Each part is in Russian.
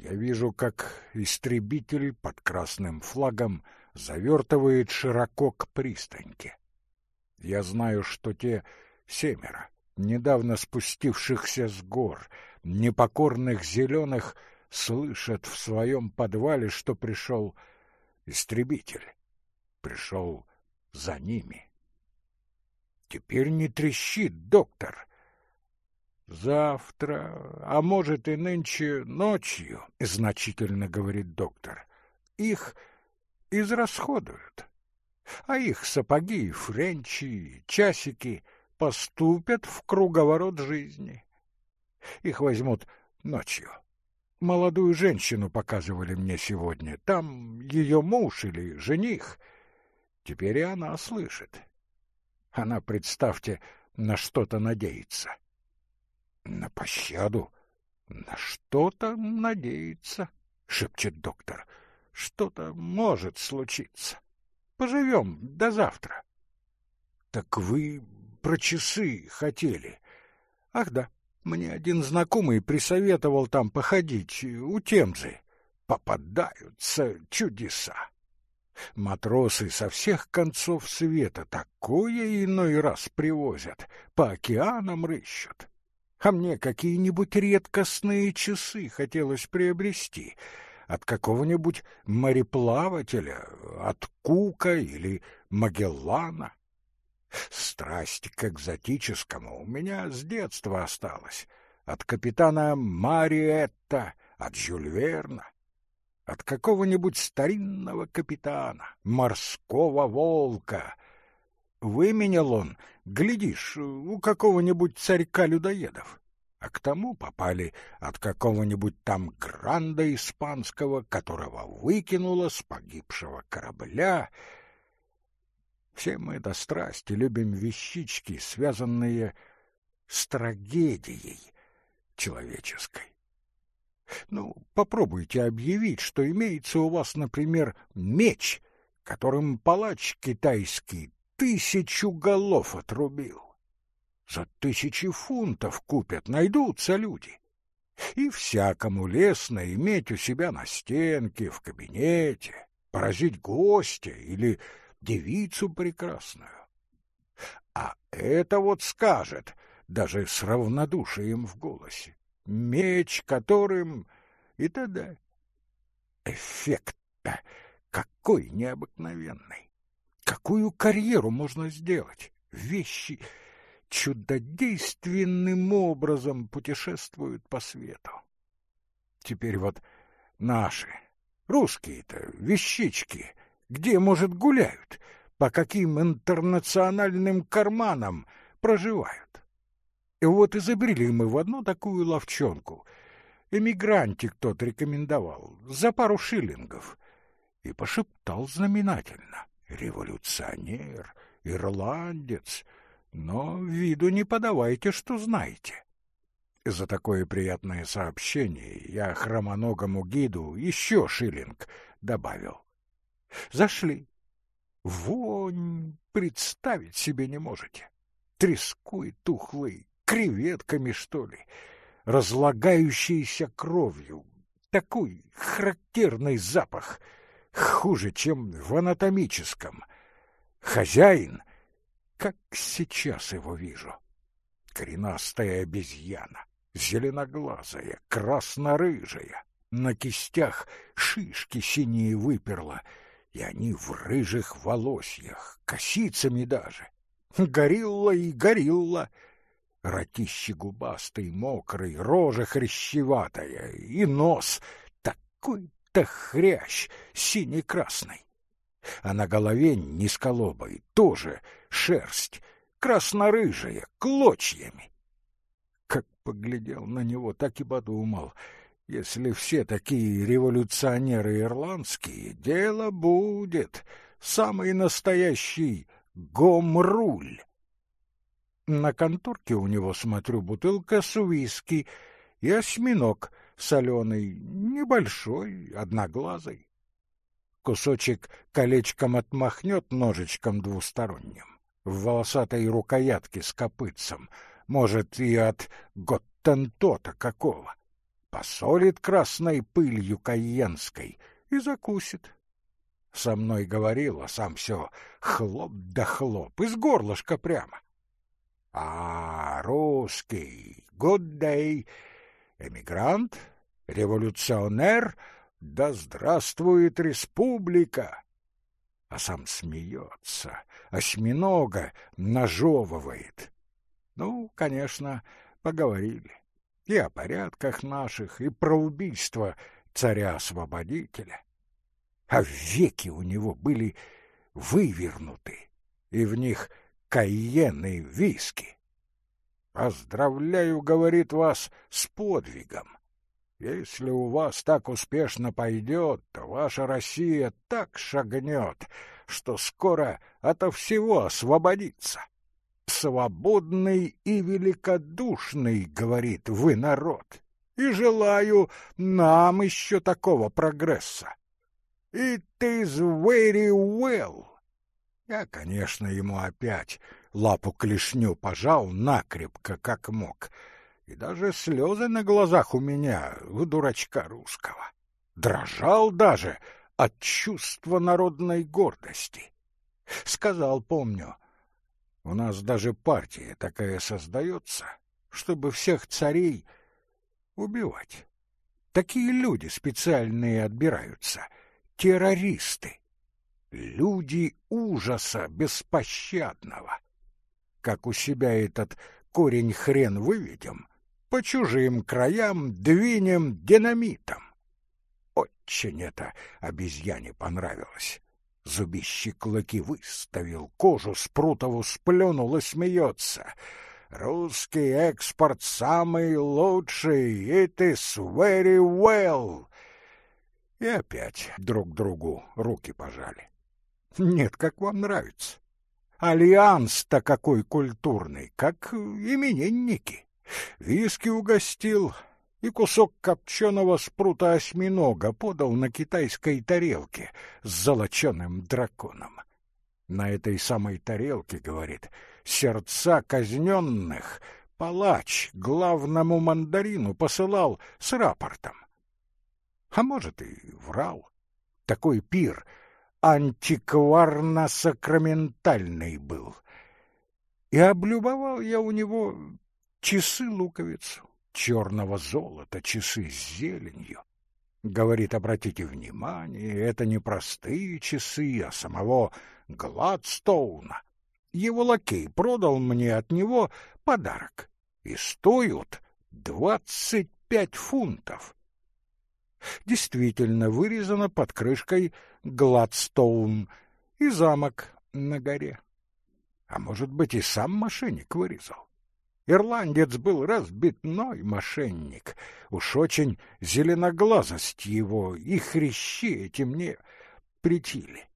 Я вижу, как истребитель под красным флагом завертывает широко к пристаньке. Я знаю, что те семеро, недавно спустившихся с гор, непокорных зеленых, слышат в своем подвале, что пришел истребитель. Пришел за ними. Теперь не трещит доктор. Завтра, а может и нынче ночью, значительно говорит доктор, их израсходуют. А их сапоги, френчи, часики поступят в круговорот жизни. Их возьмут ночью. Молодую женщину показывали мне сегодня. Там ее муж или жених. Теперь и она слышит. Она, представьте, на что-то надеется. На пощаду? На что-то надеется, шепчет доктор. Что-то может случиться. Поживем до завтра. Так вы про часы хотели. Ах да, мне один знакомый присоветовал там походить, у Темзы. Попадаются чудеса. Матросы со всех концов света такое иной раз привозят, по океанам рыщут. А мне какие-нибудь редкостные часы хотелось приобрести от какого-нибудь мореплавателя, от Кука или Магеллана. Страсть к экзотическому у меня с детства осталась. От капитана Мариетта, от Жюль Верна, от какого-нибудь старинного капитана, морского волка. Выменял он, глядишь, у какого-нибудь царька людоедов. А к тому попали от какого-нибудь там гранда испанского, которого выкинуло с погибшего корабля — все мы до страсти любим вещички, связанные с трагедией человеческой. Ну, попробуйте объявить, что имеется у вас, например, меч, которым палач китайский тысячу голов отрубил. За тысячи фунтов купят, найдутся люди. И всякому лестно иметь у себя на стенке, в кабинете, поразить гостя или девицу прекрасную. А это вот скажет, даже с равнодушием в голосе, меч которым и т.д. Эффект-то какой необыкновенный! Какую карьеру можно сделать? Вещи чудодейственным образом путешествуют по свету. Теперь вот наши, русские-то, вещички, где, может, гуляют, по каким интернациональным карманам проживают. И вот изобрели мы в одну такую ловчонку. Эмигрантик тот рекомендовал за пару шиллингов. И пошептал знаменательно. Революционер, ирландец, но виду не подавайте, что знаете. За такое приятное сообщение я хромоногому гиду еще шиллинг добавил. Зашли. Вонь представить себе не можете. Треской тухлый, креветками, что ли, разлагающийся кровью. Такой характерный запах, хуже, чем в анатомическом. Хозяин, как сейчас его вижу. Коренастая обезьяна, зеленоглазая, красно-рыжая, на кистях шишки синие выперла — и они в рыжих волосьях, косицами даже. Горилла и горилла, ротище губастый, мокрый, рожа хрящеватая, и нос такой-то хрящ синий-красный. А на голове низколобой тоже шерсть, красно-рыжая, клочьями. Как поглядел на него, так и подумал — если все такие революционеры ирландские, дело будет. Самый настоящий гомруль. На конторке у него, смотрю, бутылка с виски и осьминог соленый, небольшой, одноглазый. Кусочек колечком отмахнет ножичком двусторонним, в волосатой рукоятке с копытцем, может, и от готтентота какого посолит красной пылью кайенской и закусит. Со мной говорил, а сам все хлоп да хлоп, из горлышка прямо. А, русский, good day, эмигрант, революционер, да здравствует республика! А сам смеется, осьминога нажевывает. Ну, конечно, поговорили и о порядках наших, и про убийство царя-освободителя. А веки у него были вывернуты, и в них кайен и виски. «Поздравляю, — говорит вас, — с подвигом. Если у вас так успешно пойдет, то ваша Россия так шагнет, что скоро ото всего освободится свободный и великодушный, говорит вы народ, и желаю нам еще такого прогресса. It is very well. Я, конечно, ему опять лапу клешню пожал накрепко, как мог, и даже слезы на глазах у меня, у дурачка русского. Дрожал даже от чувства народной гордости. Сказал, помню, у нас даже партия такая создается, чтобы всех царей убивать. Такие люди специальные отбираются, террористы, люди ужаса беспощадного. Как у себя этот корень хрен выведем, по чужим краям двинем динамитом. Очень это обезьяне понравилось. Зубище клыки выставил, кожу спрутову сплюнул и смеется. Русский экспорт самый лучший, it is very well. И опять друг другу руки пожали. Нет, как вам нравится. Альянс-то какой культурный, как именинники. Виски угостил, и кусок копченого спрута осьминога подал на китайской тарелке с золоченым драконом. На этой самой тарелке, говорит, сердца казненных палач главному мандарину посылал с рапортом. А может, и врал. Такой пир антикварно-сакраментальный был. И облюбовал я у него часы-луковицу черного золота, часы с зеленью. Говорит, обратите внимание, это не простые часы, а самого Гладстоуна. Его лакей продал мне от него подарок и стоят двадцать пять фунтов. Действительно вырезано под крышкой Гладстоун и замок на горе. А может быть, и сам мошенник вырезал. Ирландец был разбитной мошенник. Уж очень зеленоглазость его и хрящи эти мне притили.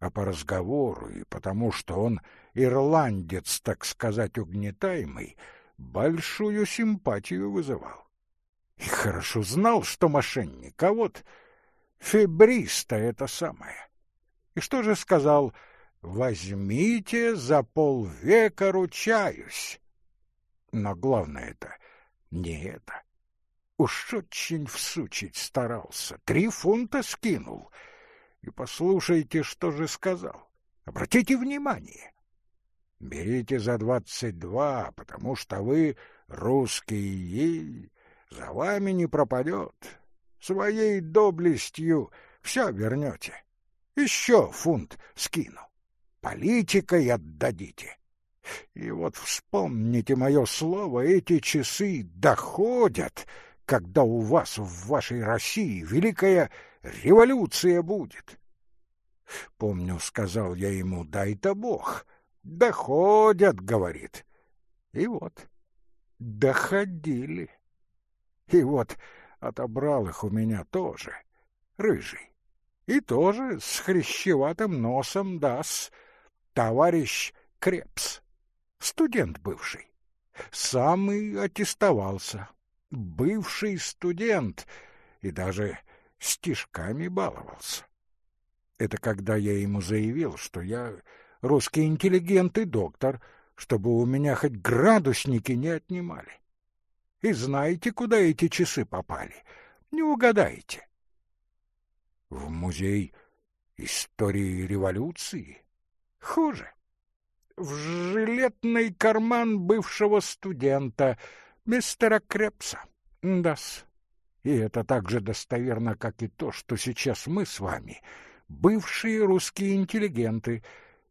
А по разговору и потому, что он ирландец, так сказать, угнетаемый, большую симпатию вызывал. И хорошо знал, что мошенник, а вот фебриста это самое. И что же сказал? «Возьмите за полвека, ручаюсь». Но главное это не это. Уж очень всучить старался, три фунта скинул. И послушайте, что же сказал. Обратите внимание. Берите за двадцать два, потому что вы русский, и за вами не пропадет. Своей доблестью все вернете. Еще фунт скину. Политикой отдадите. И вот вспомните мое слово, эти часы доходят, когда у вас в вашей России великая революция будет. Помню, сказал я ему, дай-то Бог. Доходят, говорит. И вот, доходили. И вот отобрал их у меня тоже, рыжий. И тоже с хрящеватым носом, дас, товарищ Крепс студент бывший. Сам и аттестовался. Бывший студент и даже стишками баловался. Это когда я ему заявил, что я русский интеллигент и доктор, чтобы у меня хоть градусники не отнимали. и знаете, куда эти часы попали. Не угадаете. В музей истории революции? Хуже. В жилетный карман бывшего студента, мистера Крепса. Дас. И это так же достоверно, как и то, что сейчас мы с вами — бывшие русские интеллигенты,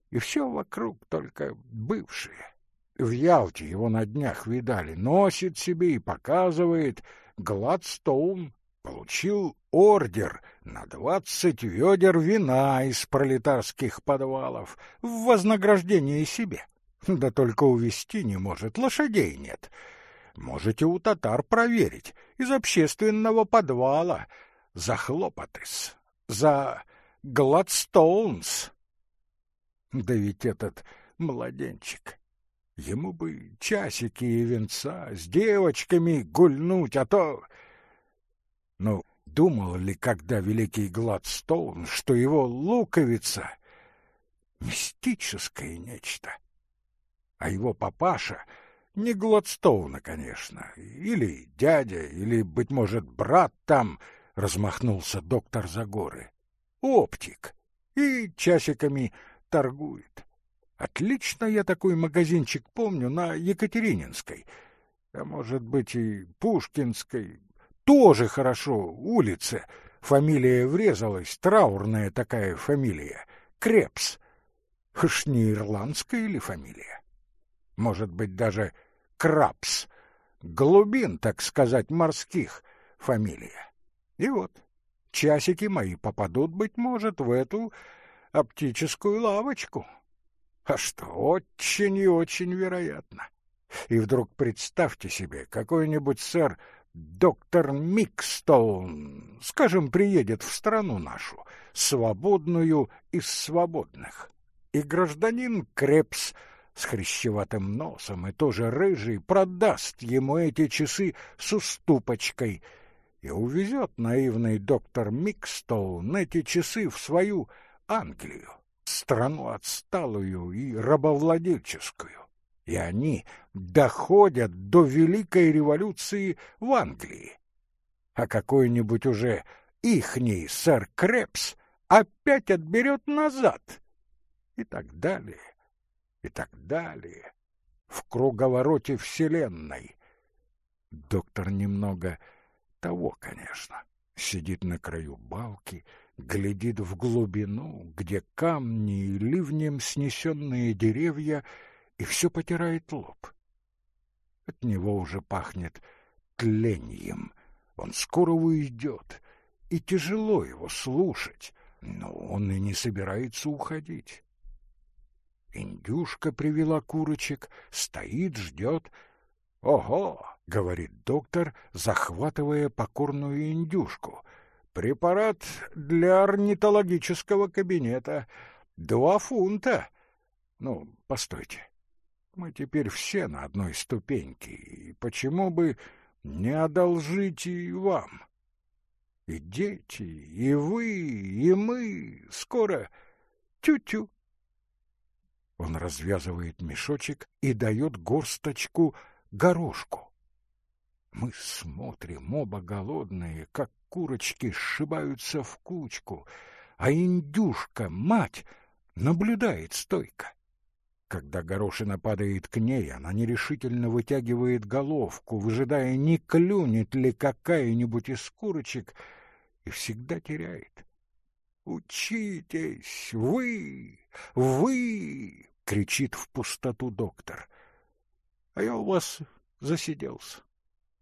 и все вокруг только бывшие. В Ялте его на днях видали, носит себе и показывает. Гладстоун получил ордер на двадцать ведер вина из пролетарских подвалов в вознаграждение себе. Да только увести не может, лошадей нет. Можете у татар проверить, из общественного подвала, за хлопотыс, за Гладстоунс. Да ведь этот младенчик Ему бы часики и венца, с девочками гульнуть, а то... Ну, думал ли когда великий Гладстоун, что его луковица — мистическое нечто? А его папаша — не Гладстоуна, конечно, или дядя, или, быть может, брат там, — размахнулся доктор Загоры. Оптик. И часиками торгует. Отлично я такой магазинчик помню на Екатерининской, а может быть и Пушкинской. Тоже хорошо, улице. Фамилия врезалась, траурная такая фамилия. Крепс. Уж не ирландская ли фамилия? Может быть, даже Крапс. Глубин, так сказать, морских фамилия. И вот, часики мои попадут, быть может, в эту оптическую лавочку. А что, очень и очень вероятно. И вдруг представьте себе, какой-нибудь сэр доктор Микстоун, скажем, приедет в страну нашу, свободную из свободных, и гражданин Крепс с хрящеватым носом и тоже рыжий продаст ему эти часы с уступочкой и увезет наивный доктор Микстоун эти часы в свою Англию страну отсталую и рабовладельческую. И они доходят до Великой революции в Англии. А какой-нибудь уже ихний сэр Крепс опять отберет назад. И так далее, и так далее. В круговороте Вселенной. Доктор немного того, конечно, сидит на краю балки, глядит в глубину, где камни и ливнем снесенные деревья, и все потирает лоб. От него уже пахнет тлением. Он скоро уйдет, и тяжело его слушать, но он и не собирается уходить. Индюшка привела курочек, стоит, ждет. «Ого!» — говорит доктор, захватывая покорную индюшку — Препарат для орнитологического кабинета. Два фунта. Ну, постойте. Мы теперь все на одной ступеньке, и почему бы не одолжить и вам? И дети, и вы, и мы скоро тю-тю. Он развязывает мешочек и дает горсточку горошку. Мы смотрим, оба голодные, как курочки сшибаются в кучку, а индюшка, мать, наблюдает стойко. Когда горошина падает к ней, она нерешительно вытягивает головку, выжидая, не клюнет ли какая-нибудь из курочек, и всегда теряет. «Учитесь! Вы! Вы!» — кричит в пустоту доктор. «А я у вас засиделся.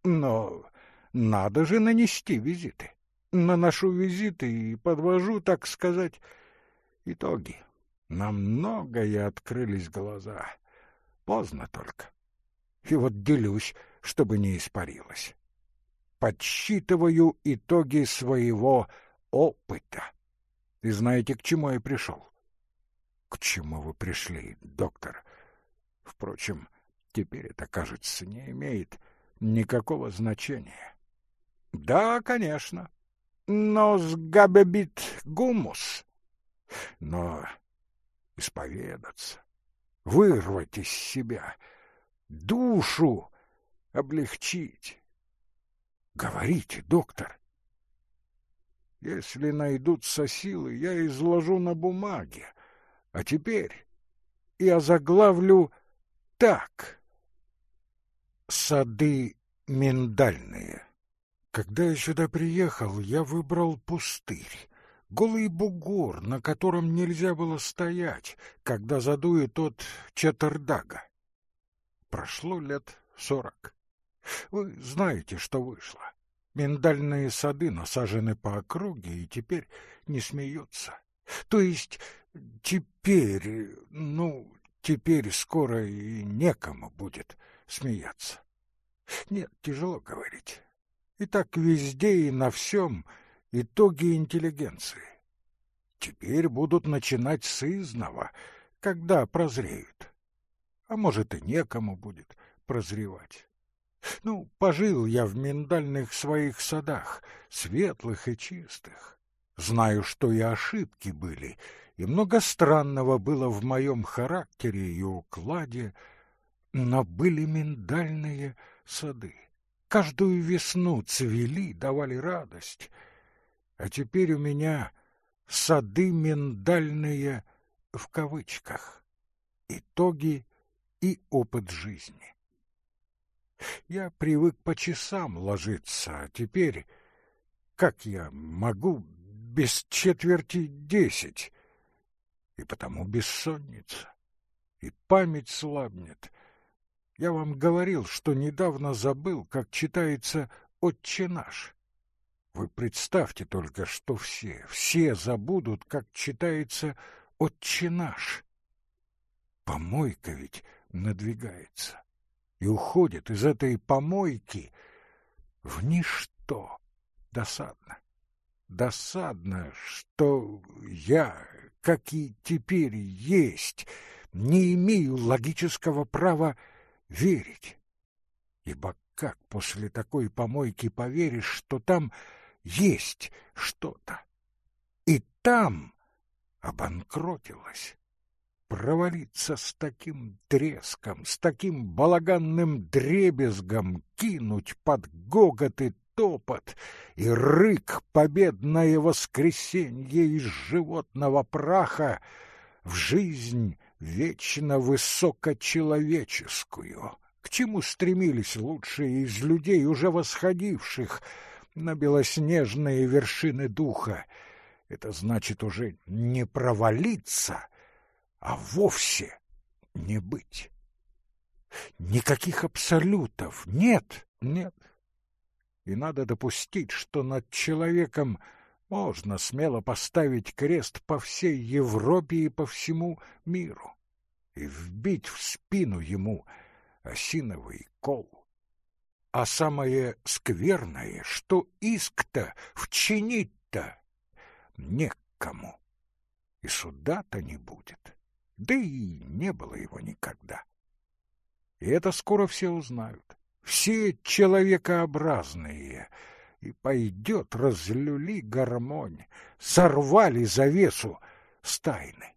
Но надо же нанести визиты. Наношу визиты и подвожу, так сказать, итоги. На многое открылись глаза. Поздно только. И вот делюсь, чтобы не испарилось. Подсчитываю итоги своего опыта. И знаете, к чему я пришел? К чему вы пришли, доктор? Впрочем, теперь это, кажется, не имеет никакого значения. Да, конечно. Но сгабебит гумус. Но исповедаться, вырвать из себя душу, облегчить. Говорите, доктор. Если найдутся силы, я изложу на бумаге. А теперь я заглавлю так. Сады миндальные. Когда я сюда приехал, я выбрал пустырь. Голый бугор, на котором нельзя было стоять, когда задует от Четердага. Прошло лет сорок. Вы знаете, что вышло. Миндальные сады насажены по округе и теперь не смеются. То есть теперь, ну, теперь скоро и некому будет смеяться. Нет, тяжело говорить. И так везде и на всем итоги интеллигенции. Теперь будут начинать с когда прозреют. А может, и некому будет прозревать. Ну, пожил я в миндальных своих садах, светлых и чистых. Знаю, что и ошибки были, и много странного было в моем характере и укладе, но были миндальные сады. Каждую весну цвели, давали радость. А теперь у меня сады миндальные в кавычках. Итоги и опыт жизни. Я привык по часам ложиться, а теперь как я могу без четверти десять? И потому бессонница, и память слабнет. Я вам говорил, что недавно забыл, как читается «Отче наш». Вы представьте только, что все, все забудут, как читается «Отче наш». Помойка ведь надвигается и уходит из этой помойки в ничто. Досадно. Досадно, что я, как и теперь есть, не имею логического права верить. Ибо как после такой помойки поверишь, что там есть что-то? И там обанкротилась провалиться с таким треском, с таким балаганным дребезгом, кинуть под гогот и топот и рык победное воскресенье из животного праха в жизнь вечно высокочеловеческую, к чему стремились лучшие из людей, уже восходивших на белоснежные вершины духа. Это значит уже не провалиться — а вовсе не быть. Никаких абсолютов нет, нет. И надо допустить, что над человеком можно смело поставить крест по всей Европе и по всему миру и вбить в спину ему осиновый кол. А самое скверное, что иск-то вчинить-то некому, и суда-то не будет да и не было его никогда. И это скоро все узнают, все человекообразные, и пойдет разлюли гармонь, сорвали завесу с тайны.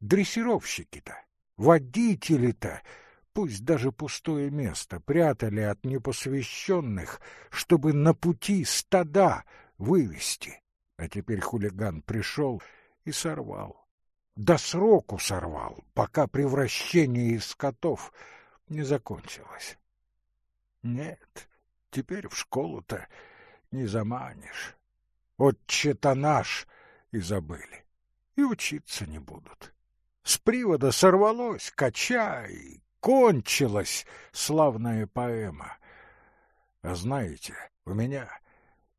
Дрессировщики-то, водители-то, пусть даже пустое место, прятали от непосвященных, чтобы на пути стада вывести. А теперь хулиган пришел и сорвал до сроку сорвал, пока превращение из котов не закончилось. Нет, теперь в школу-то не заманишь. Отче-то наш и забыли, и учиться не будут. С привода сорвалось, качай, кончилась славная поэма. А знаете, у меня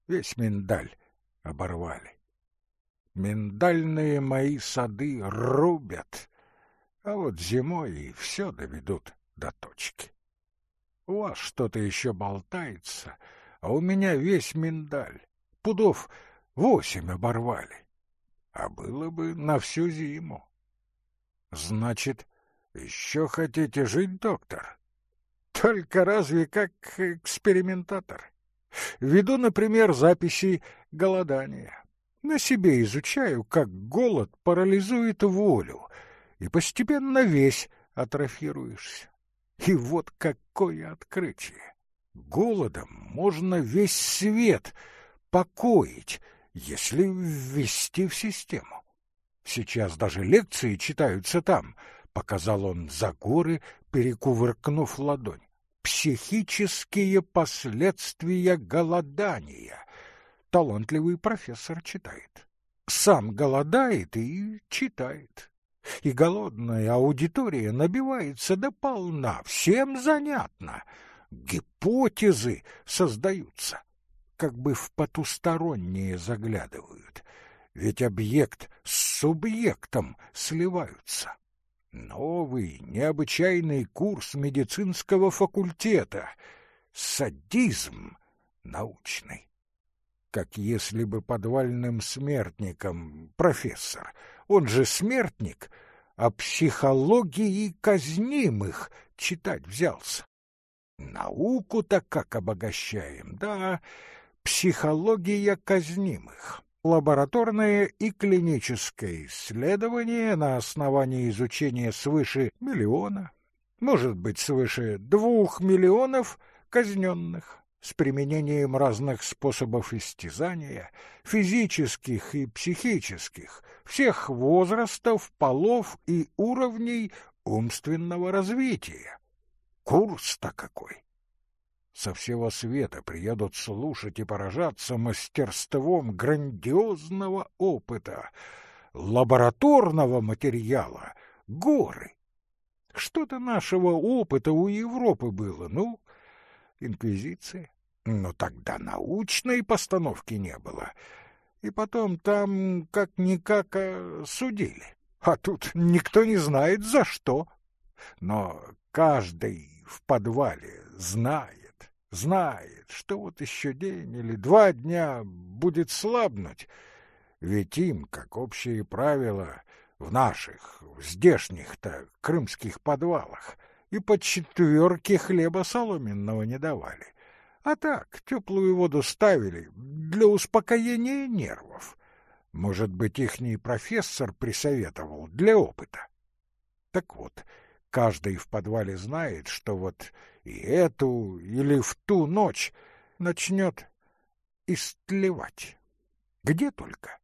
весь миндаль оборвали. Миндальные мои сады рубят, а вот зимой и все доведут до точки. У вас что-то еще болтается, а у меня весь миндаль. Пудов восемь оборвали. А было бы на всю зиму. Значит, еще хотите жить, доктор? Только разве как экспериментатор? Веду, например, записи голодания. На себе изучаю, как голод парализует волю, и постепенно весь атрофируешься. И вот какое открытие! Голодом можно весь свет покоить, если ввести в систему. Сейчас даже лекции читаются там, — показал он за горы, перекувыркнув ладонь. Психические последствия голодания. Талантливый профессор читает. Сам голодает и читает. И голодная аудитория набивается до полна, всем занятно. Гипотезы создаются, как бы в потустороннее заглядывают. Ведь объект с субъектом сливаются. Новый, необычайный курс медицинского факультета. Садизм научный. Как если бы подвальным смертником профессор, он же смертник, о психологии казнимых читать взялся. Науку-то как обогащаем, да, психология казнимых лабораторное и клиническое исследование на основании изучения свыше миллиона, может быть, свыше двух миллионов казненных с применением разных способов истязания, физических и психических, всех возрастов, полов и уровней умственного развития. Курс-то какой! Со всего света приедут слушать и поражаться мастерством грандиозного опыта, лабораторного материала, горы. Что-то нашего опыта у Европы было, ну, инквизиция. Но тогда научной постановки не было. И потом там как-никак а, судили. А тут никто не знает за что. Но каждый в подвале знает знает, что вот еще день или два дня будет слабнуть, ведь им, как общие правила, в наших, в здешних-то крымских подвалах и по четверке хлеба соломенного не давали. А так, теплую воду ставили для успокоения нервов. Может быть, ихний профессор присоветовал для опыта. Так вот, каждый в подвале знает, что вот и эту или в ту ночь начнет истлевать. Где только?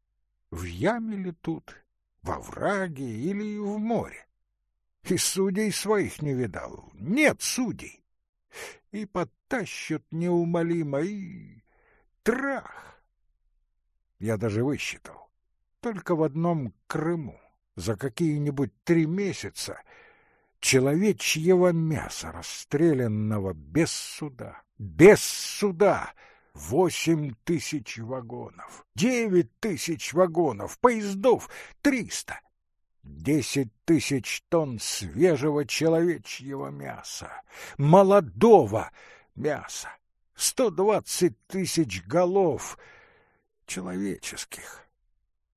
В яме ли тут, во враге или в море? И судей своих не видал. Нет судей. И подтащат неумолимо, и трах. Я даже высчитал. Только в одном Крыму за какие-нибудь три месяца — человечьего мяса, расстрелянного без суда, без суда, восемь тысяч вагонов, девять тысяч вагонов, поездов триста, десять тысяч тонн свежего человечьего мяса, молодого мяса, сто двадцать тысяч голов человеческих.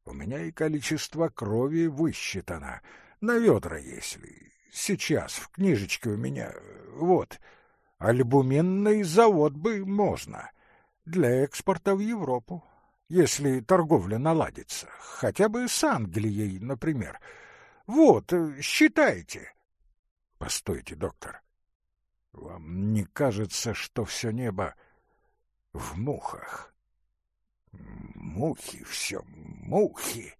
У меня и количество крови высчитано, на ведра если, сейчас в книжечке у меня, вот, альбуменный завод бы можно для экспорта в Европу, если торговля наладится, хотя бы с Англией, например. Вот, считайте. Постойте, доктор. Вам не кажется, что все небо в мухах? Мухи все, мухи.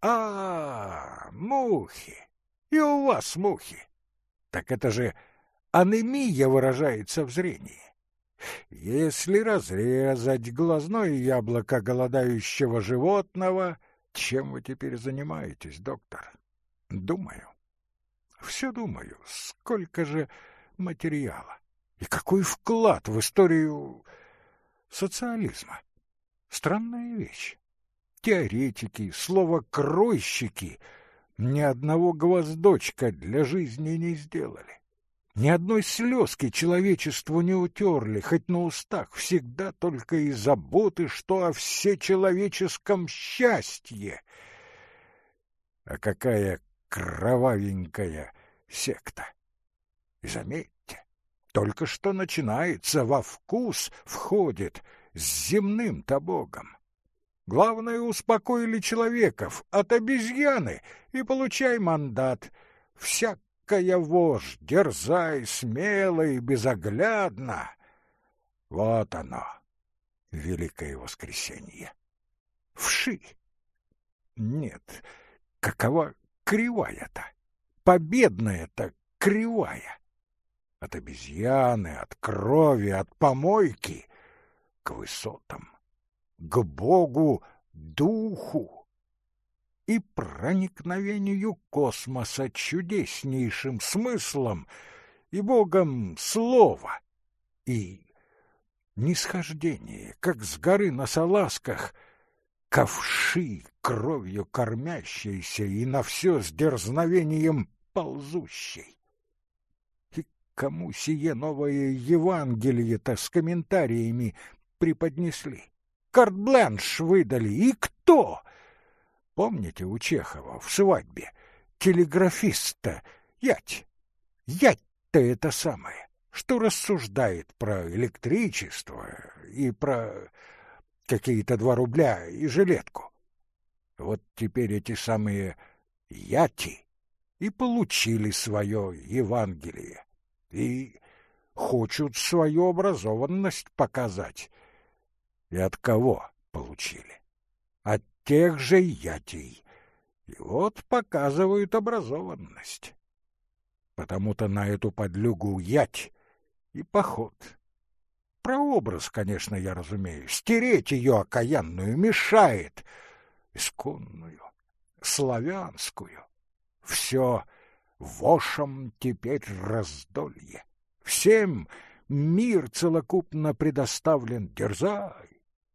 А, мухи. И у вас мухи. Так это же анемия выражается в зрении. Если разрезать глазное яблоко голодающего животного, чем вы теперь занимаетесь, доктор? Думаю. Все думаю, сколько же материала и какой вклад в историю социализма. Странная вещь. Теоретики, слово «кройщики» — ни одного гвоздочка для жизни не сделали. Ни одной слезки человечеству не утерли, хоть на устах всегда только и заботы, что о всечеловеческом счастье. А какая кровавенькая секта! И заметьте, только что начинается, во вкус входит с земным-то богом. Главное, успокоили человеков от обезьяны и получай мандат. Всякая вошь, дерзай, смело и безоглядно. Вот оно, великое воскресенье. Вши. Нет, какова кривая-то? Победная-то кривая. От обезьяны, от крови, от помойки к высотам, к Богу духу и проникновению космоса чудеснейшим смыслом и Богом слова, и нисхождение, как с горы на салазках, ковши, кровью кормящейся и на все с дерзновением ползущей. И кому сие новое Евангелие-то с комментариями преподнесли? Карт-бланш выдали, и кто? Помните у Чехова в свадьбе телеграфиста Ять? Ять-то это самое, что рассуждает про электричество и про какие-то два рубля и жилетку. Вот теперь эти самые яти и получили свое Евангелие, и хочут свою образованность показать. И от кого получили? От тех же ятий. И вот показывают образованность. Потому-то на эту подлюгу ять и поход. Про образ, конечно, я разумею. Стереть ее окаянную мешает. Исконную, славянскую. Все вошам теперь раздолье. Всем мир целокупно предоставлен. Дерзай,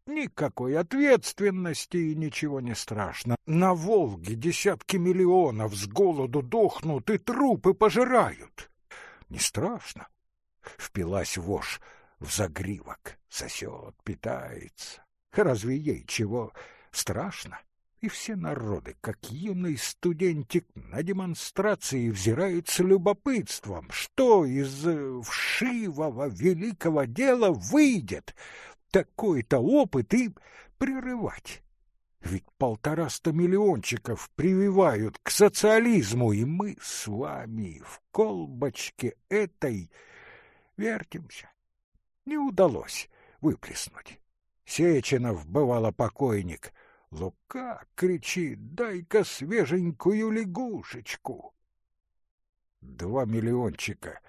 Никакой ответственности и ничего не страшно. На Волге десятки миллионов с голоду дохнут и трупы пожирают. Не страшно. Впилась вошь в загривок, сосет, питается. Разве ей чего страшно? И все народы, как юный студентик, на демонстрации взирают с любопытством, что из вшивого великого дела выйдет — такой-то опыт и прерывать. Ведь полтораста миллиончиков прививают к социализму, и мы с вами в колбочке этой вертимся. Не удалось выплеснуть. Сеченов, бывало, покойник. Лука кричит, дай-ка свеженькую лягушечку. Два миллиончика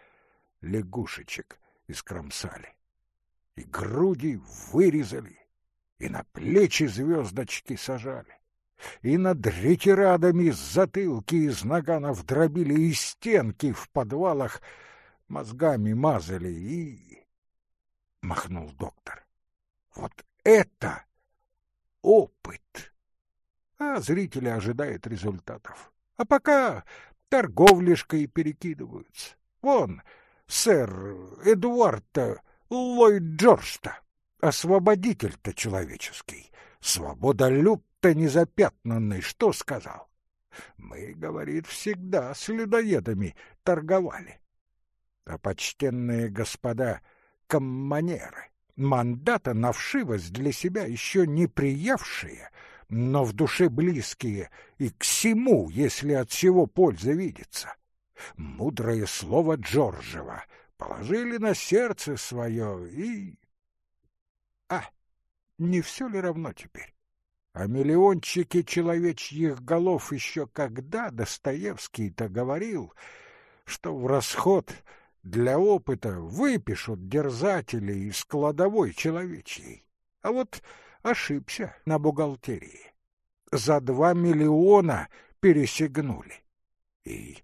лягушечек искромсали и груди вырезали, и на плечи звездочки сажали, и над ретирадами затылки из наганов дробили, и стенки в подвалах мозгами мазали, и... Махнул доктор. Вот это опыт! А зрители ожидают результатов. А пока торговлишкой перекидываются. Вон, сэр Эдуард Ллойд Джордж-то, освободитель-то человеческий, свободолюб-то незапятнанный, что сказал? Мы, говорит, всегда с людоедами торговали. А почтенные господа комманеры, мандата на вшивость для себя еще не приявшие, но в душе близкие и к всему, если от всего польза видится. Мудрое слово Джорджева — положили на сердце свое и... А, не все ли равно теперь? А миллиончики человечьих голов еще когда Достоевский-то говорил, что в расход для опыта выпишут дерзатели из кладовой человечьей. А вот ошибся на бухгалтерии. За два миллиона пересегнули. И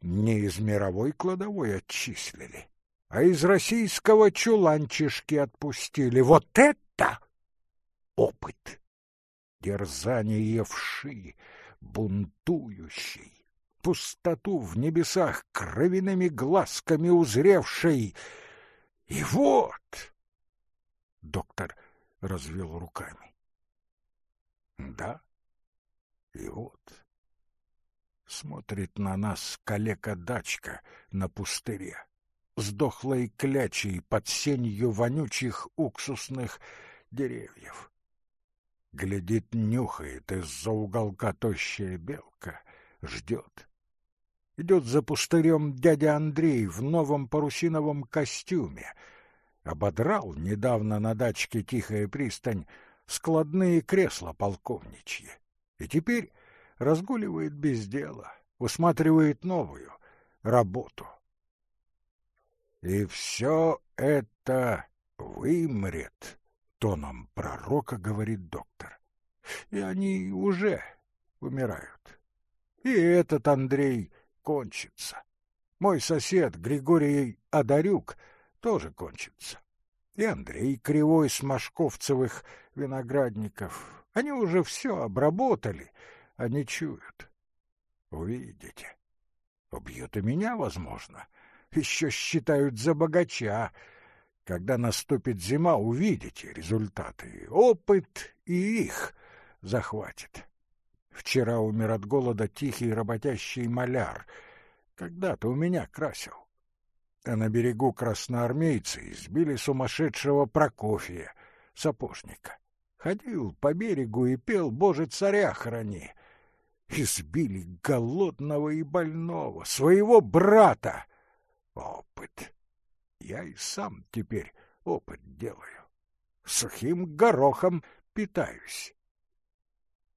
не из мировой кладовой отчислили, а из российского чуланчишки отпустили. Вот это опыт! Дерзание вши, бунтующий, пустоту в небесах кровяными глазками узревшей. И вот... Доктор развел руками. Да, и вот... Смотрит на нас калека-дачка на пустыре с дохлой клячей под сенью вонючих уксусных деревьев. Глядит, нюхает из-за уголка тощая белка, ждет. Идет за пустырем дядя Андрей в новом парусиновом костюме, Ободрал недавно на дачке «Тихая пристань» складные кресла полковничьи. И теперь разгуливает без дела, усматривает новую работу. И все это вымрет, тоном пророка говорит доктор. И они уже умирают. И этот Андрей кончится. Мой сосед Григорий Адарюк тоже кончится. И Андрей Кривой с Машковцевых виноградников. Они уже все обработали, они чуют. Увидите. Убьют и меня, возможно. Еще считают за богача. Когда наступит зима, увидите результаты. Опыт и их захватит. Вчера умер от голода тихий работящий маляр. Когда-то у меня красил. А на берегу красноармейцы избили сумасшедшего Прокофия, сапожника. Ходил по берегу и пел «Боже, царя храни!» Избили голодного и больного, своего брата. Опыт. Я и сам теперь опыт делаю. Сухим горохом питаюсь.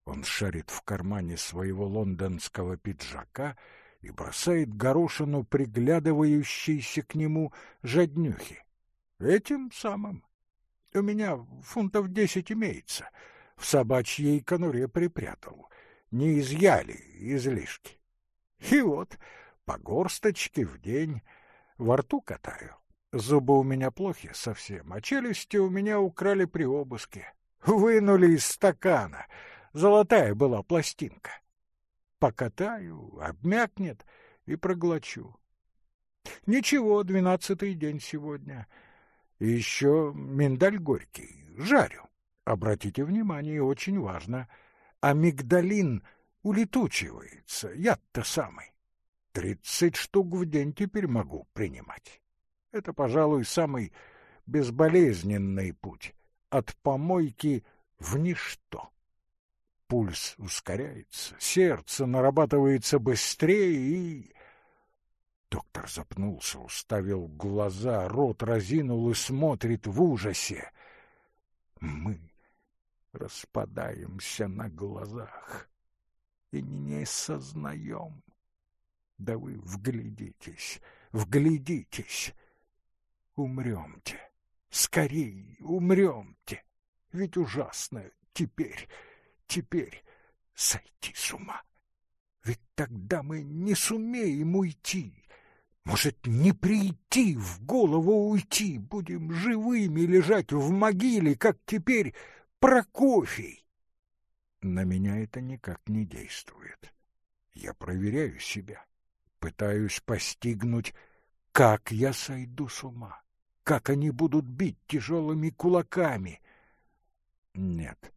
Он шарит в кармане своего лондонского пиджака и бросает горошину приглядывающейся к нему жаднюхи. Этим самым. У меня фунтов десять имеется. В собачьей конуре припрятал. Не изъяли излишки. И вот по горсточке в день во рту катаю. Зубы у меня плохи совсем, а челюсти у меня украли при обыске. Вынули из стакана — Золотая была пластинка. Покатаю, обмякнет и проглочу. Ничего, двенадцатый день сегодня. Еще миндаль горький. Жарю. Обратите внимание, очень важно. Амигдалин улетучивается. Яд-то самый. Тридцать штук в день теперь могу принимать. Это, пожалуй, самый безболезненный путь. От помойки в ничто пульс ускоряется, сердце нарабатывается быстрее и... Доктор запнулся, уставил глаза, рот разинул и смотрит в ужасе. Мы распадаемся на глазах и не сознаем. Да вы вглядитесь, вглядитесь. Умремте, скорей умремте, ведь ужасно теперь теперь сойти с ума. Ведь тогда мы не сумеем уйти. Может, не прийти, в голову уйти, будем живыми лежать в могиле, как теперь Прокофий. На меня это никак не действует. Я проверяю себя, пытаюсь постигнуть, как я сойду с ума, как они будут бить тяжелыми кулаками. Нет,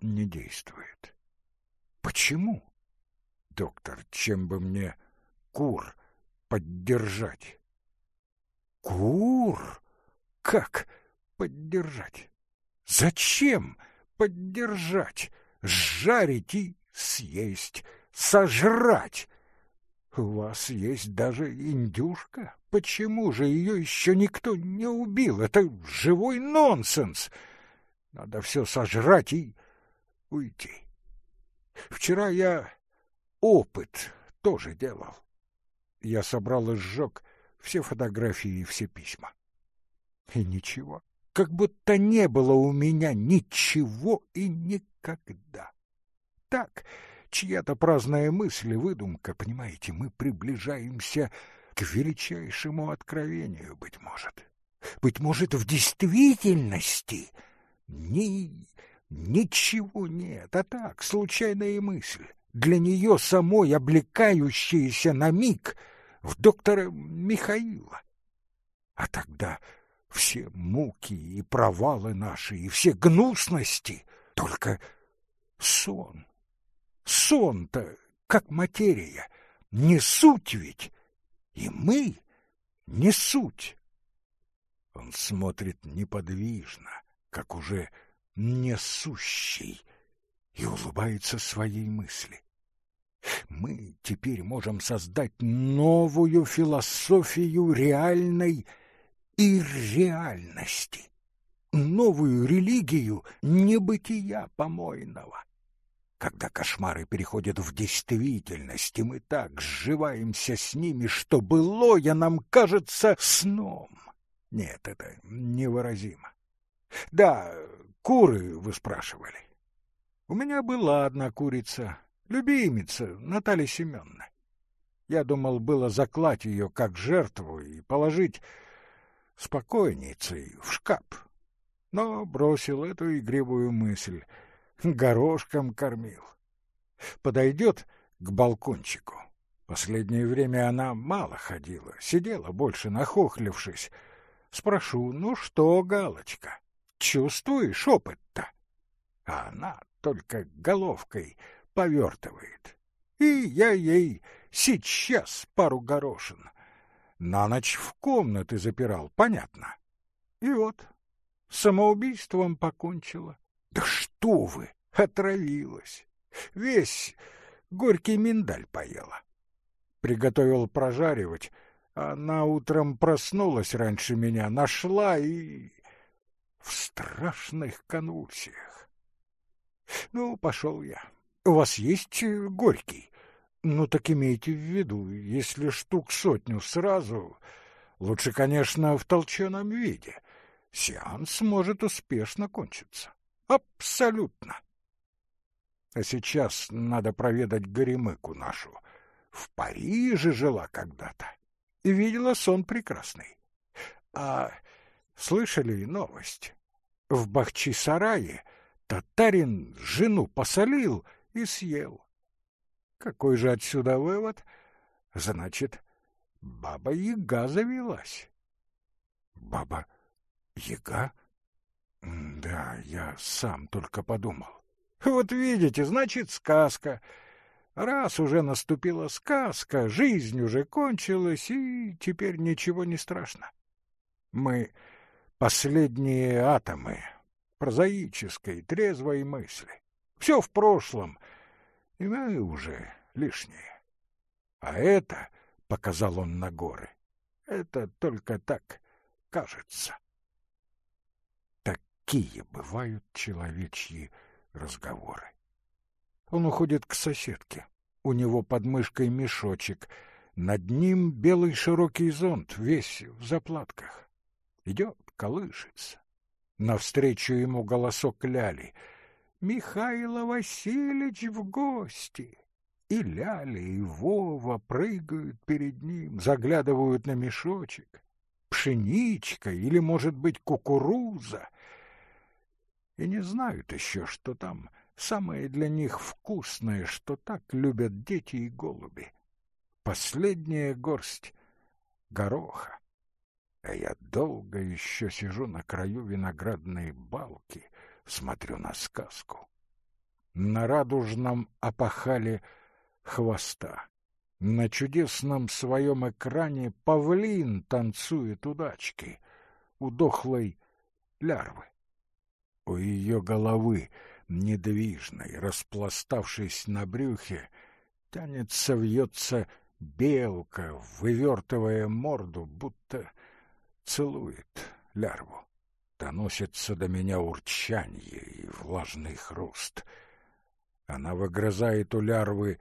не действует. Почему? Доктор, чем бы мне кур поддержать? Кур? Как поддержать? Зачем поддержать? Жарить и съесть, сожрать. У вас есть даже индюшка. Почему же ее еще никто не убил? Это живой нонсенс. Надо все сожрать и уйти. Вчера я опыт тоже делал. Я собрал и сжег все фотографии и все письма. И ничего, как будто не было у меня ничего и никогда. Так, чья-то праздная мысль и выдумка, понимаете, мы приближаемся к величайшему откровению, быть может. Быть может, в действительности ни Ничего нет, а так, случайная мысль, для нее самой облекающаяся на миг в доктора Михаила. А тогда все муки и провалы наши, и все гнусности — только сон. Сон-то, как материя, не суть ведь, и мы не суть. Он смотрит неподвижно, как уже несущий, и улыбается своей мысли. Мы теперь можем создать новую философию реальной и реальности, новую религию небытия помойного. Когда кошмары переходят в действительность, и мы так сживаемся с ними, что былое нам кажется сном. Нет, это невыразимо. Да, куры вы спрашивали. У меня была одна курица, любимица Наталья Семеновна. Я думал было заклать ее как жертву и положить спокойницей в шкаф. Но бросил эту игривую мысль — горошком кормил. Подойдет к балкончику. Последнее время она мало ходила, сидела больше нахохлившись. Спрошу, ну что, Галочка, чувствуешь опыт-то? А она только головкой повертывает. И я ей сейчас пару горошин. На ночь в комнаты запирал, понятно. И вот, самоубийством покончила. Да что вы, отравилась. Весь горький миндаль поела. Приготовил прожаривать, а на утром проснулась раньше меня, нашла и... в страшных конвульсиях. Ну, пошел я. У вас есть горький? Ну, так имейте в виду, если штук сотню сразу, лучше, конечно, в толченом виде. Сеанс может успешно кончиться. Абсолютно. А сейчас надо проведать Горемыку нашу. В Париже жила когда-то. И видела сон прекрасный. А слышали новость? В Бахчисарае татарин жену посолил и съел. Какой же отсюда вывод? Значит, баба-яга завелась. Баба-яга? Да, я сам только подумал. Вот видите, значит, сказка. Раз уже наступила сказка, жизнь уже кончилась, и теперь ничего не страшно. Мы последние атомы прозаической, трезвой мысли. Все в прошлом, и мы уже лишние. А это, — показал он на горы, — это только так кажется. Какие бывают человечьи разговоры. Он уходит к соседке. У него под мышкой мешочек. Над ним белый широкий зонт, весь в заплатках. Идет, колышется. Навстречу ему голосок Ляли. «Михаил Васильевич в гости!» И Ляли, и Вова прыгают перед ним, заглядывают на мешочек. Пшеничка или, может быть, кукуруза — и не знают еще, что там самое для них вкусное, что так любят дети и голуби. Последняя горсть гороха. А я долго еще сижу на краю виноградной балки, смотрю на сказку. На радужном опахале хвоста. На чудесном своем экране павлин танцует удачки у дохлой лярвы у ее головы, недвижной, распластавшись на брюхе, тянется, вьется белка, вывертывая морду, будто целует лярву. Доносится до меня урчанье и влажный хруст. Она выгрызает у лярвы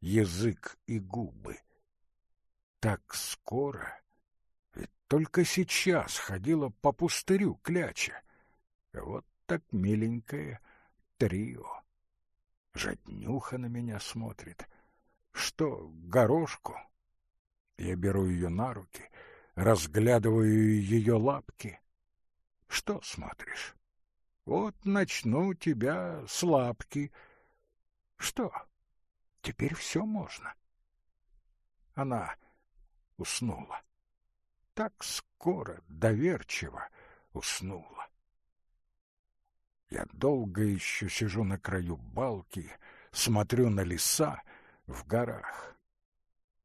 язык и губы. Так скоро, ведь только сейчас ходила по пустырю кляча. Вот так миленькое трио. Жаднюха на меня смотрит. Что, горошку? Я беру ее на руки, разглядываю ее лапки. Что смотришь? Вот начну тебя с лапки. Что? Теперь все можно. Она уснула. Так скоро, доверчиво уснула. Я долго еще сижу на краю балки, смотрю на леса в горах.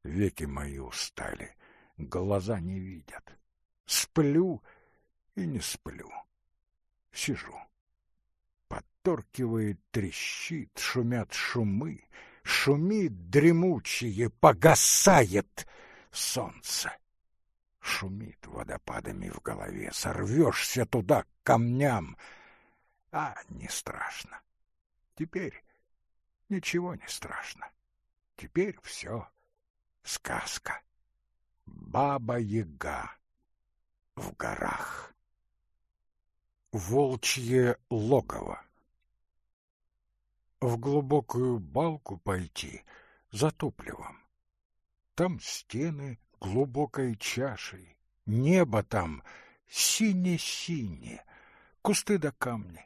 Веки мои устали, глаза не видят. Сплю и не сплю. Сижу. Подторкивает, трещит, шумят шумы, шумит дремучее, погасает солнце. Шумит водопадами в голове, сорвешься туда к камням. А не страшно. Теперь ничего не страшно. Теперь все сказка. Баба-яга в горах. Волчье логово. В глубокую балку пойти за топливом. Там стены глубокой чашей, небо там сине-сине, кусты да камни.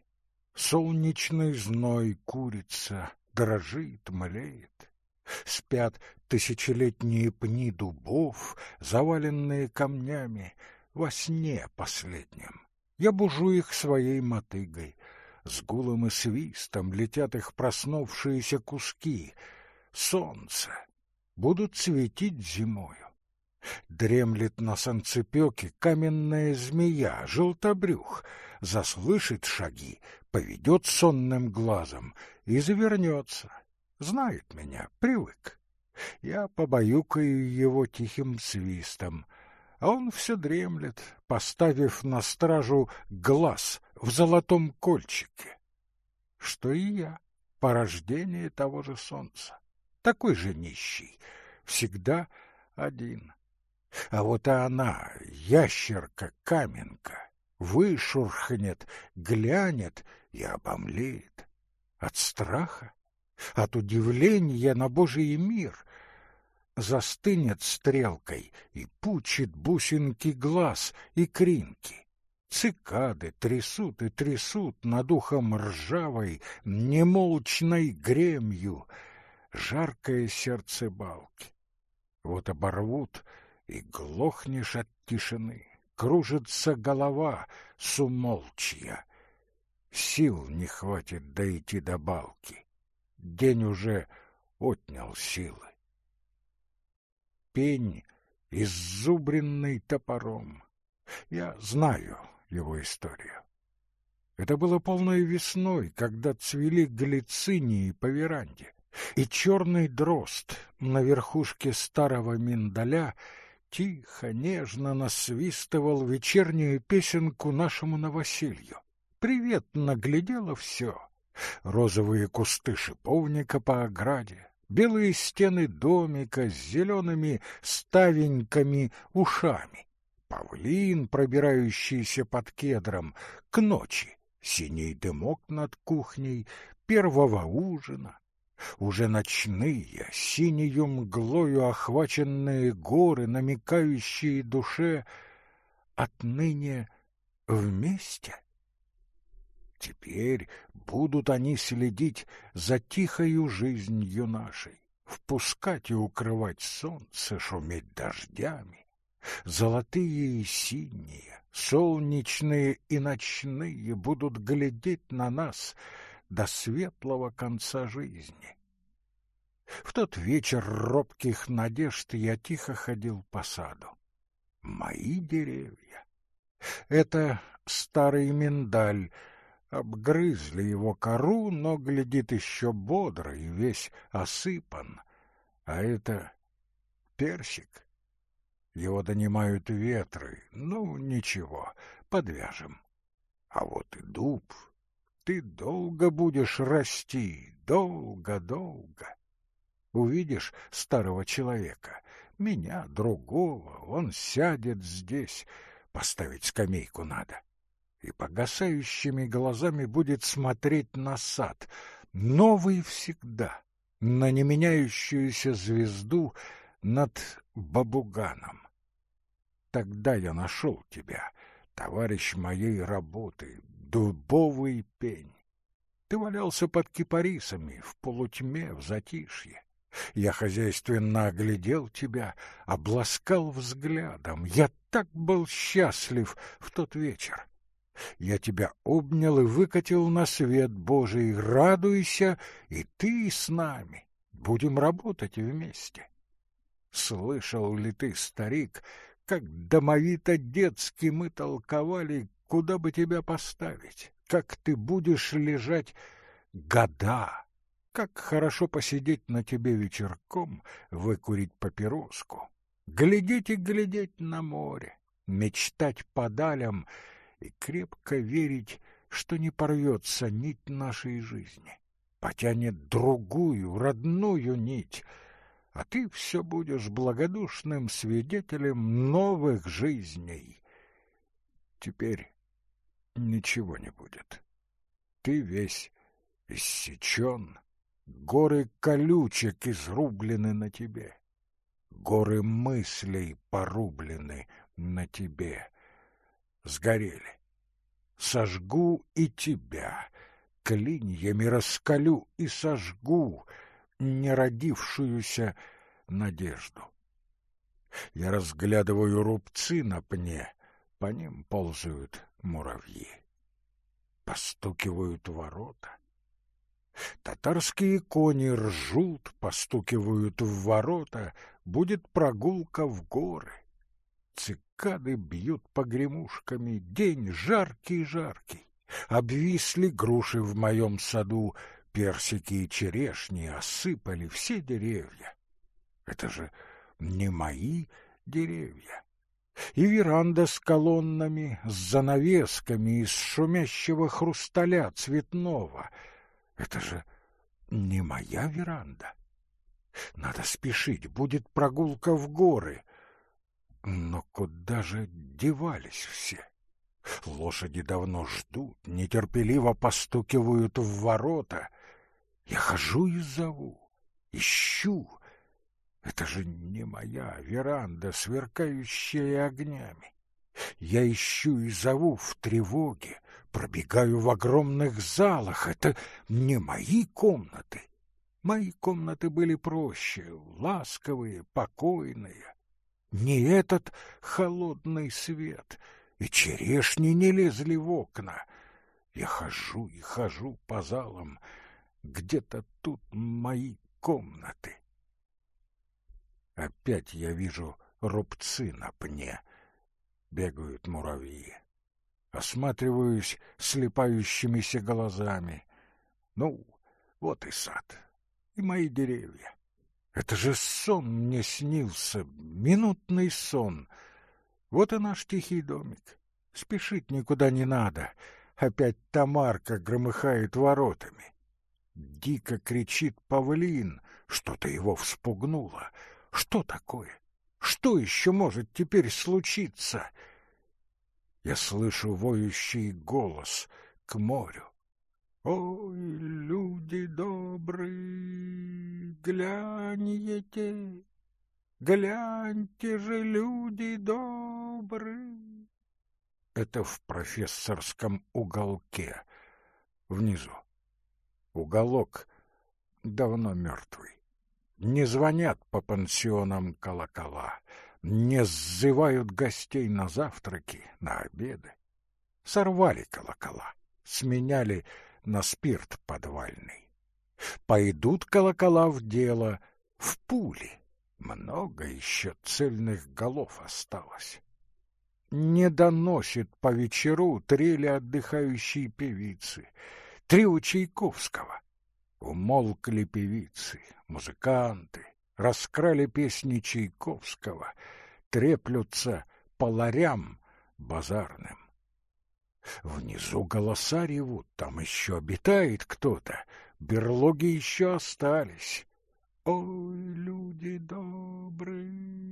Солнечный зной курица, дрожит, млеет. Спят тысячелетние пни дубов, заваленные камнями, во сне последнем. Я бужу их своей мотыгой. С гулом и свистом летят их проснувшиеся куски. Солнце будут светить зимою. Дремлет на санцепёке каменная змея, желтобрюх, заслышит шаги, поведет сонным глазом и завернется. Знает меня, привык. Я побаюкаю его тихим свистом, а он все дремлет, поставив на стражу глаз в золотом кольчике. Что и я, порождение того же солнца, такой же нищий, всегда один. А вот она, ящерка-каменка, вышурхнет, глянет и обомлеет. От страха, от удивления на Божий мир застынет стрелкой и пучит бусинки глаз и кринки. Цикады трясут и трясут над ухом ржавой, немолчной гремью жаркое сердце балки. Вот оборвут — и глохнешь от тишины. Кружится голова сумолчья. Сил не хватит дойти до балки. День уже отнял силы. Пень иззубренный топором. Я знаю его историю. Это было полной весной, когда цвели глицинии по веранде, и черный дрозд на верхушке старого миндаля — тихо, нежно насвистывал вечернюю песенку нашему новоселью. Приветно глядело все. Розовые кусты шиповника по ограде, белые стены домика с зелеными ставеньками ушами, павлин, пробирающийся под кедром, к ночи, синий дымок над кухней, первого ужина, уже ночные, синею мглою охваченные горы, намекающие душе отныне вместе. Теперь будут они следить за тихою жизнью нашей, впускать и укрывать солнце, шуметь дождями. Золотые и синие, солнечные и ночные будут глядеть на нас — до светлого конца жизни. В тот вечер робких надежд я тихо ходил по саду. Мои деревья. Это старый миндаль. Обгрызли его кору, но глядит еще бодро и весь осыпан. А это персик. Его донимают ветры. Ну, ничего, подвяжем. А вот и дуб ты долго будешь расти, долго-долго. Увидишь старого человека, меня, другого, он сядет здесь, поставить скамейку надо, и погасающими глазами будет смотреть на сад, новый всегда, на неменяющуюся звезду над Бабуганом. Тогда я нашел тебя, товарищ моей работы, дубовый пень. Ты валялся под кипарисами, в полутьме, в затишье. Я хозяйственно оглядел тебя, обласкал взглядом. Я так был счастлив в тот вечер. Я тебя обнял и выкатил на свет Божий. Радуйся, и ты с нами. Будем работать вместе. Слышал ли ты, старик, как домовито-детски мы толковали, Куда бы тебя поставить? Как ты будешь лежать года? Как хорошо посидеть на тебе вечерком, выкурить папироску. глядеть и глядеть на море, мечтать по далям и крепко верить, что не порвется нить нашей жизни, потянет другую, родную нить, а ты все будешь благодушным свидетелем новых жизней. Теперь ничего не будет. Ты весь иссечен, горы колючек изрублены на тебе, горы мыслей порублены на тебе, сгорели. Сожгу и тебя, клиньями раскалю и сожгу неродившуюся надежду. Я разглядываю рубцы на пне, по ним ползают муравьи. Постукивают ворота. Татарские кони ржут, постукивают в ворота, будет прогулка в горы. Цикады бьют погремушками, день жаркий-жаркий. Обвисли груши в моем саду, персики и черешни осыпали все деревья. Это же не мои деревья. И веранда с колоннами, с занавесками из шумящего хрусталя цветного. Это же не моя веранда. Надо спешить, будет прогулка в горы. Но куда же девались все? Лошади давно ждут, нетерпеливо постукивают в ворота. Я хожу и зову, ищу. Это же не моя веранда, сверкающая огнями. Я ищу и зову в тревоге, пробегаю в огромных залах. Это не мои комнаты. Мои комнаты были проще, ласковые, покойные. Не этот холодный свет, и черешни не лезли в окна. Я хожу и хожу по залам, где-то тут мои комнаты. Опять я вижу рубцы на пне. Бегают муравьи. Осматриваюсь слепающимися глазами. Ну, вот и сад, и мои деревья. Это же сон мне снился, минутный сон. Вот и наш тихий домик. Спешить никуда не надо. Опять Тамарка громыхает воротами. Дико кричит павлин, что-то его вспугнуло. Что такое? Что еще может теперь случиться? Я слышу воющий голос к морю. Ой, люди добрые, гляньте, гляньте же, люди добрые. Это в профессорском уголке, внизу. Уголок давно мертвый. Не звонят по пансионам колокола, не сзывают гостей на завтраки, на обеды. Сорвали колокола, сменяли на спирт подвальный. Пойдут колокола в дело, в пули. Много еще цельных голов осталось. Не доносит по вечеру трели отдыхающей певицы — Три у Чайковского. Умолкли певицы, музыканты, раскрали песни Чайковского, треплются по ларям базарным. Внизу голоса ревут, там еще обитает кто-то, берлоги еще остались. Ой, люди добрые!